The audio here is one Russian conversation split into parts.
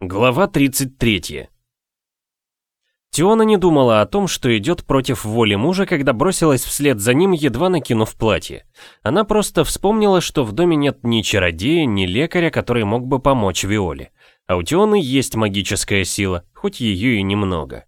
Глава 33. Тиона не думала о том, что идет против воли мужа, когда бросилась вслед за ним, едва накинув платье. Она просто вспомнила, что в доме нет ни чародея, ни лекаря, который мог бы помочь Виоле. А у Тионы есть магическая сила, хоть ее и немного.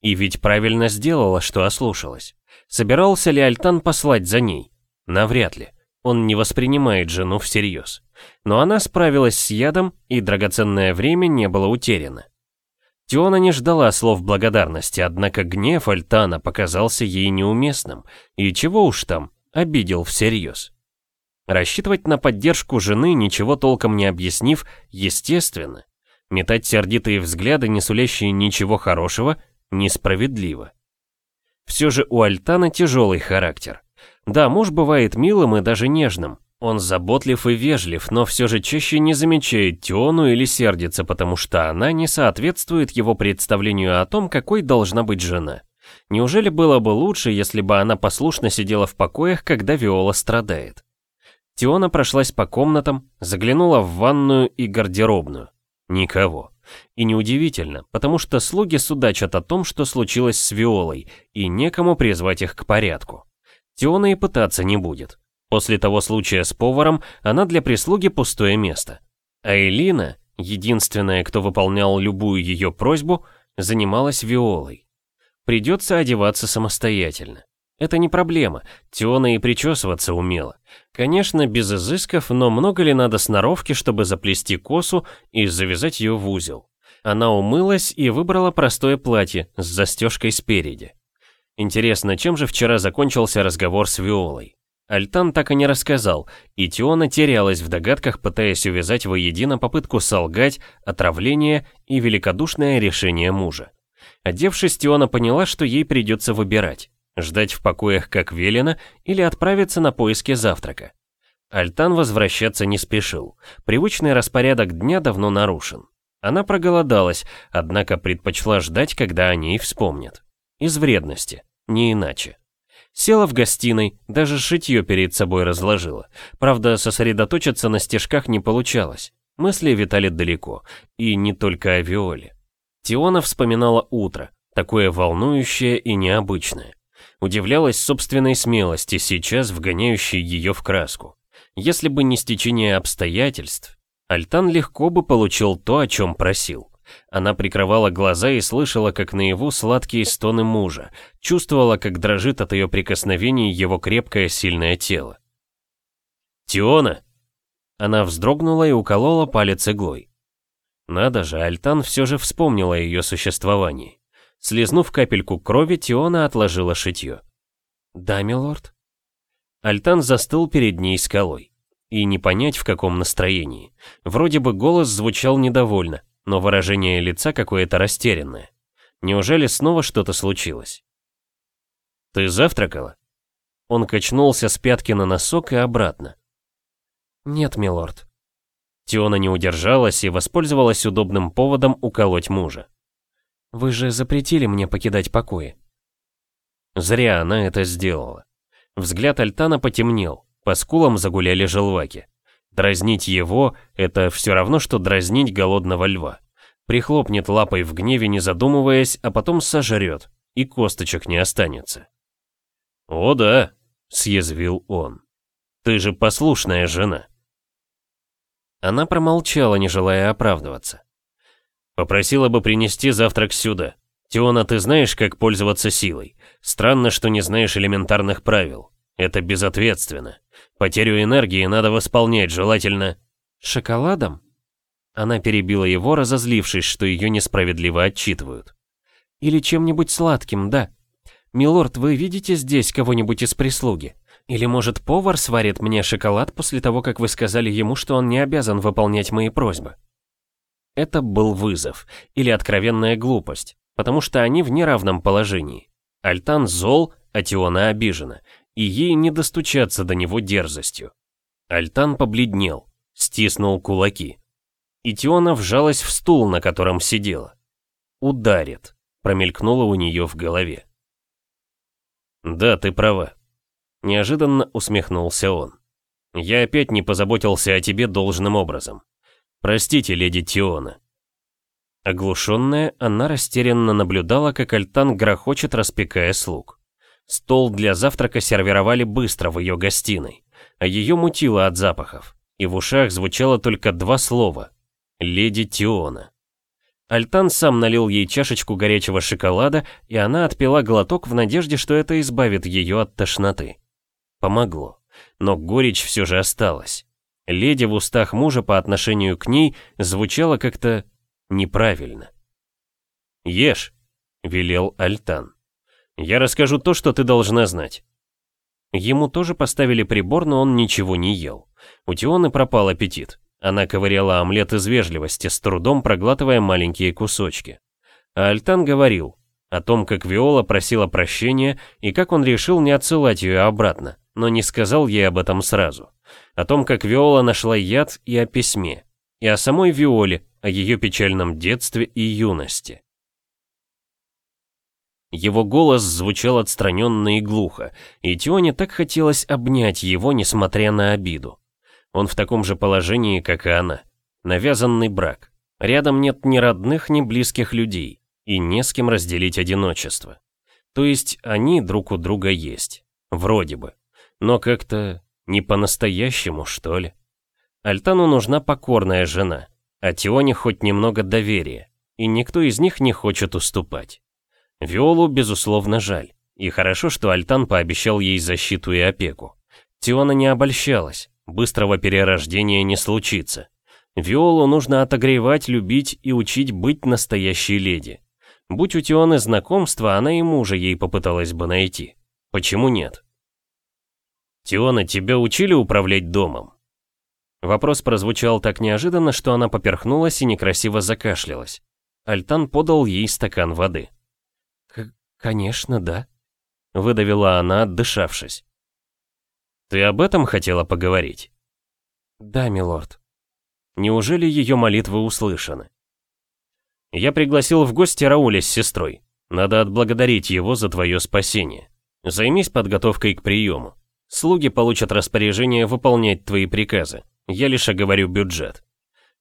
И ведь правильно сделала, что ослушалась. Собирался ли Альтан послать за ней? Навряд ли. Он не воспринимает жену всерьез. Но она справилась с ядом, и драгоценное время не было утеряно. Тиона не ждала слов благодарности, однако гнев Альтана показался ей неуместным, и чего уж там, обидел всерьез. Рассчитывать на поддержку жены, ничего толком не объяснив, естественно. Метать сердитые взгляды, не сулящие ничего хорошего, несправедливо. Все же у Альтана тяжелый характер. Да, муж бывает милым и даже нежным, он заботлив и вежлив, но все же чаще не замечает Тиону или сердится, потому что она не соответствует его представлению о том, какой должна быть жена. Неужели было бы лучше, если бы она послушно сидела в покоях, когда Виола страдает? Тиона прошлась по комнатам, заглянула в ванную и гардеробную. Никого. И неудивительно, потому что слуги судачат о том, что случилось с Виолой, и некому призвать их к порядку. Тиона и пытаться не будет. После того случая с поваром она для прислуги пустое место. А Элина, единственная, кто выполнял любую ее просьбу, занималась Виолой. Придется одеваться самостоятельно. Это не проблема, Теона и причесываться умела. Конечно, без изысков, но много ли надо сноровки, чтобы заплести косу и завязать ее в узел? Она умылась и выбрала простое платье с застежкой спереди. Интересно, чем же вчера закончился разговор с Виолой? Альтан так и не рассказал, и Тиона терялась в догадках, пытаясь увязать воедино попытку солгать, отравление и великодушное решение мужа. Одевшись, Тиона поняла, что ей придется выбирать, ждать в покоях как велено или отправиться на поиски завтрака. Альтан возвращаться не спешил, привычный распорядок дня давно нарушен. Она проголодалась, однако предпочла ждать, когда о ней вспомнят. Из вредности, не иначе. Села в гостиной, даже шитье перед собой разложила. Правда, сосредоточиться на стежках не получалось. Мысли витали далеко, и не только о Виоле. Тиона вспоминала утро, такое волнующее и необычное. Удивлялась собственной смелости, сейчас вгоняющей ее в краску. Если бы не стечение обстоятельств, Альтан легко бы получил то, о чем просил. Она прикрывала глаза и слышала, как наяву сладкие стоны мужа, чувствовала, как дрожит от ее прикосновений его крепкое сильное тело. «Тиона!» Она вздрогнула и уколола палец иглой. Надо же, Альтан все же вспомнила о ее существовании. Слизнув капельку крови, Тиона отложила шитье. «Да, милорд?» Альтан застыл перед ней скалой. И не понять, в каком настроении. Вроде бы голос звучал недовольно, но выражение лица какое-то растерянное. Неужели снова что-то случилось? «Ты завтракала?» Он качнулся с пятки на носок и обратно. «Нет, милорд». Тиона не удержалась и воспользовалась удобным поводом уколоть мужа. «Вы же запретили мне покидать покои». Зря она это сделала. Взгляд Альтана потемнел, по скулам загуляли желваки. Дразнить его — это все равно, что дразнить голодного льва. Прихлопнет лапой в гневе, не задумываясь, а потом сожрет, и косточек не останется. «О да», — съязвил он, — «ты же послушная жена». Она промолчала, не желая оправдываться. «Попросила бы принести завтрак сюда. Теона, ты знаешь, как пользоваться силой. Странно, что не знаешь элементарных правил. Это безответственно. Потерю энергии надо восполнять, желательно... Шоколадом? Она перебила его, разозлившись, что ее несправедливо отчитывают. Или чем-нибудь сладким, да. Милорд, вы видите здесь кого-нибудь из прислуги? Или, может, повар сварит мне шоколад после того, как вы сказали ему, что он не обязан выполнять мои просьбы? Это был вызов, или откровенная глупость, потому что они в неравном положении. Альтан зол, а Тиона обижена, и ей не достучаться до него дерзостью. Альтан побледнел, стиснул кулаки. И Тиона вжалась в стул, на котором сидела. «Ударит», — промелькнуло у нее в голове. «Да, ты права», — неожиданно усмехнулся он. «Я опять не позаботился о тебе должным образом. Простите, леди Тиона». Оглушенная, она растерянно наблюдала, как Альтан грохочет, распекая слуг. Стол для завтрака сервировали быстро в ее гостиной, а ее мутило от запахов, и в ушах звучало только два слова «Леди Тиона». Альтан сам налил ей чашечку горячего шоколада, и она отпила глоток в надежде, что это избавит ее от тошноты. Помогло, но горечь все же осталась. Леди в устах мужа по отношению к ней звучала как-то неправильно. «Ешь», — велел Альтан. «Я расскажу то, что ты должна знать». Ему тоже поставили прибор, но он ничего не ел. У Тионы пропал аппетит. Она ковыряла омлет из вежливости, с трудом проглатывая маленькие кусочки. А Альтан говорил о том, как Виола просила прощения и как он решил не отсылать ее обратно, но не сказал ей об этом сразу. О том, как Виола нашла яд и о письме. И о самой Виоле, о ее печальном детстве и юности. Его голос звучал отстраненно и глухо, и Тионе так хотелось обнять его, несмотря на обиду. Он в таком же положении, как и она. Навязанный брак. Рядом нет ни родных, ни близких людей, и не с кем разделить одиночество. То есть они друг у друга есть. Вроде бы. Но как-то не по-настоящему, что ли. Альтану нужна покорная жена, а Тионе хоть немного доверия, и никто из них не хочет уступать. Виолу, безусловно, жаль, и хорошо, что Альтан пообещал ей защиту и опеку. Тиона не обольщалась, быстрого перерождения не случится. Виолу нужно отогревать, любить и учить быть настоящей леди. Будь у Тионы знакомства, она и мужа ей попыталась бы найти. Почему нет? «Тиона, тебя учили управлять домом?» Вопрос прозвучал так неожиданно, что она поперхнулась и некрасиво закашлялась. Альтан подал ей стакан воды. «Конечно, да», — выдавила она, отдышавшись. «Ты об этом хотела поговорить?» «Да, милорд». Неужели ее молитвы услышаны? «Я пригласил в гости Рауля с сестрой. Надо отблагодарить его за твое спасение. Займись подготовкой к приему. Слуги получат распоряжение выполнять твои приказы. Я лишь оговорю бюджет.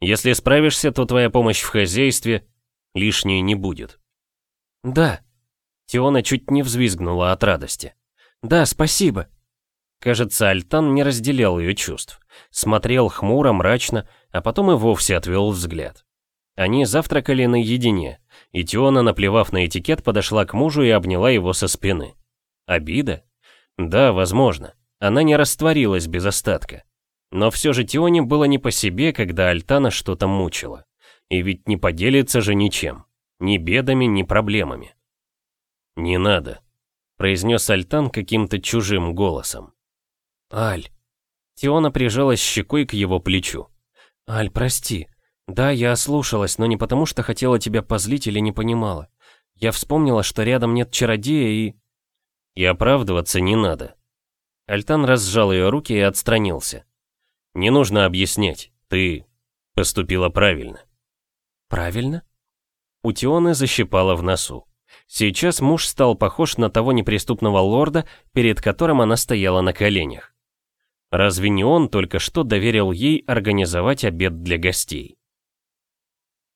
Если справишься, то твоя помощь в хозяйстве лишней не будет». «Да», Тиона чуть не взвизгнула от радости. «Да, спасибо». Кажется, Альтан не разделял ее чувств. Смотрел хмуро, мрачно, а потом и вовсе отвел взгляд. Они завтракали наедине, и Тиона, наплевав на этикет, подошла к мужу и обняла его со спины. Обида? Да, возможно. Она не растворилась без остатка. Но все же Тионе было не по себе, когда Альтана что-то мучила. И ведь не поделится же ничем. Ни бедами, ни проблемами. «Не надо», — произнес Альтан каким-то чужим голосом. «Аль». Тиона прижалась щекой к его плечу. «Аль, прости. Да, я ослушалась, но не потому, что хотела тебя позлить или не понимала. Я вспомнила, что рядом нет чародея и...» «И оправдываться не надо». Альтан разжал ее руки и отстранился. «Не нужно объяснять. Ты поступила правильно». «Правильно?» У Тионы защипала в носу. Сейчас муж стал похож на того неприступного лорда, перед которым она стояла на коленях. Разве не он только что доверил ей организовать обед для гостей?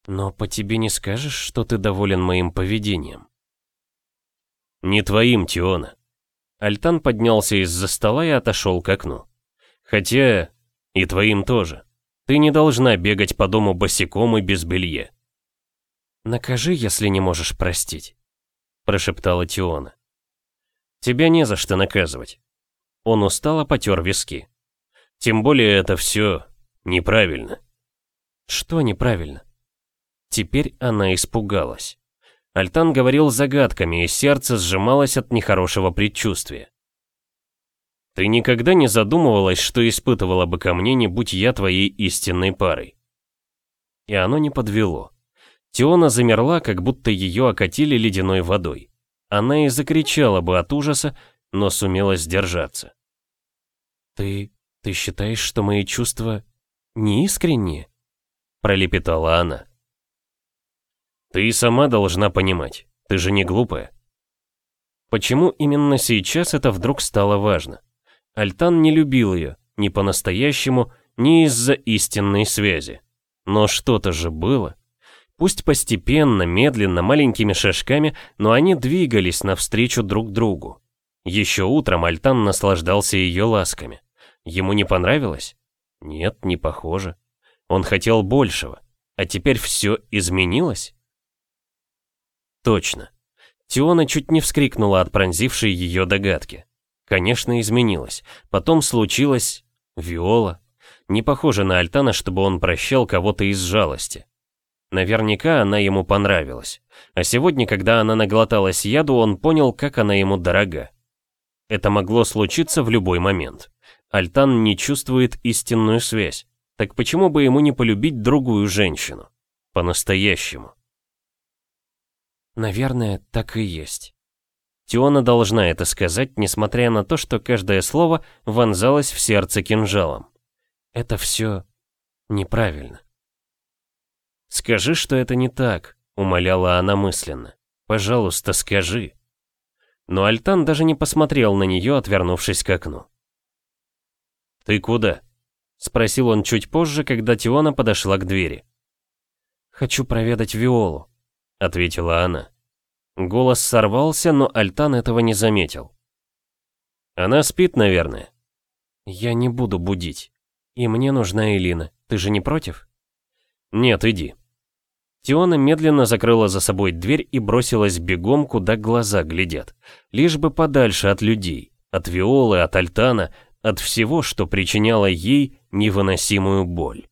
Но по тебе не скажешь, что ты доволен моим поведением. Не твоим, Тиона. Альтан поднялся из-за стола и отошел к окну. Хотя и твоим тоже. Ты не должна бегать по дому босиком и без белья. Накажи, если не можешь простить прошептала Тиона. «Тебя не за что наказывать». Он устало потер виски. «Тем более это все неправильно». «Что неправильно?» Теперь она испугалась. Альтан говорил загадками, и сердце сжималось от нехорошего предчувствия. «Ты никогда не задумывалась, что испытывала бы ко мне, не будь я твоей истинной парой?» И оно не подвело. Тиона замерла, как будто ее окатили ледяной водой. Она и закричала бы от ужаса, но сумела сдержаться. «Ты... ты считаешь, что мои чувства неискренние?» пролепетала она. «Ты сама должна понимать, ты же не глупая». Почему именно сейчас это вдруг стало важно? Альтан не любил ее, ни по-настоящему, ни из-за истинной связи. Но что-то же было. Пусть постепенно, медленно, маленькими шажками, но они двигались навстречу друг другу. Еще утром Альтан наслаждался ее ласками. Ему не понравилось? Нет, не похоже. Он хотел большего. А теперь все изменилось? Точно. Тиона чуть не вскрикнула от пронзившей ее догадки. Конечно, изменилось. Потом случилось... Виола. Не похоже на Альтана, чтобы он прощал кого-то из жалости. Наверняка она ему понравилась. А сегодня, когда она наглоталась яду, он понял, как она ему дорога. Это могло случиться в любой момент. Альтан не чувствует истинную связь. Так почему бы ему не полюбить другую женщину? По-настоящему. Наверное, так и есть. Тиона должна это сказать, несмотря на то, что каждое слово вонзалось в сердце кинжалом. Это все неправильно. «Скажи, что это не так», — умоляла она мысленно. «Пожалуйста, скажи». Но Альтан даже не посмотрел на нее, отвернувшись к окну. «Ты куда?» — спросил он чуть позже, когда Тиона подошла к двери. «Хочу проведать Виолу», — ответила она. Голос сорвался, но Альтан этого не заметил. «Она спит, наверное». «Я не буду будить. И мне нужна Элина. Ты же не против?» «Нет, иди». Тиона медленно закрыла за собой дверь и бросилась бегом, куда глаза глядят. Лишь бы подальше от людей, от Виолы, от Альтана, от всего, что причиняло ей невыносимую боль.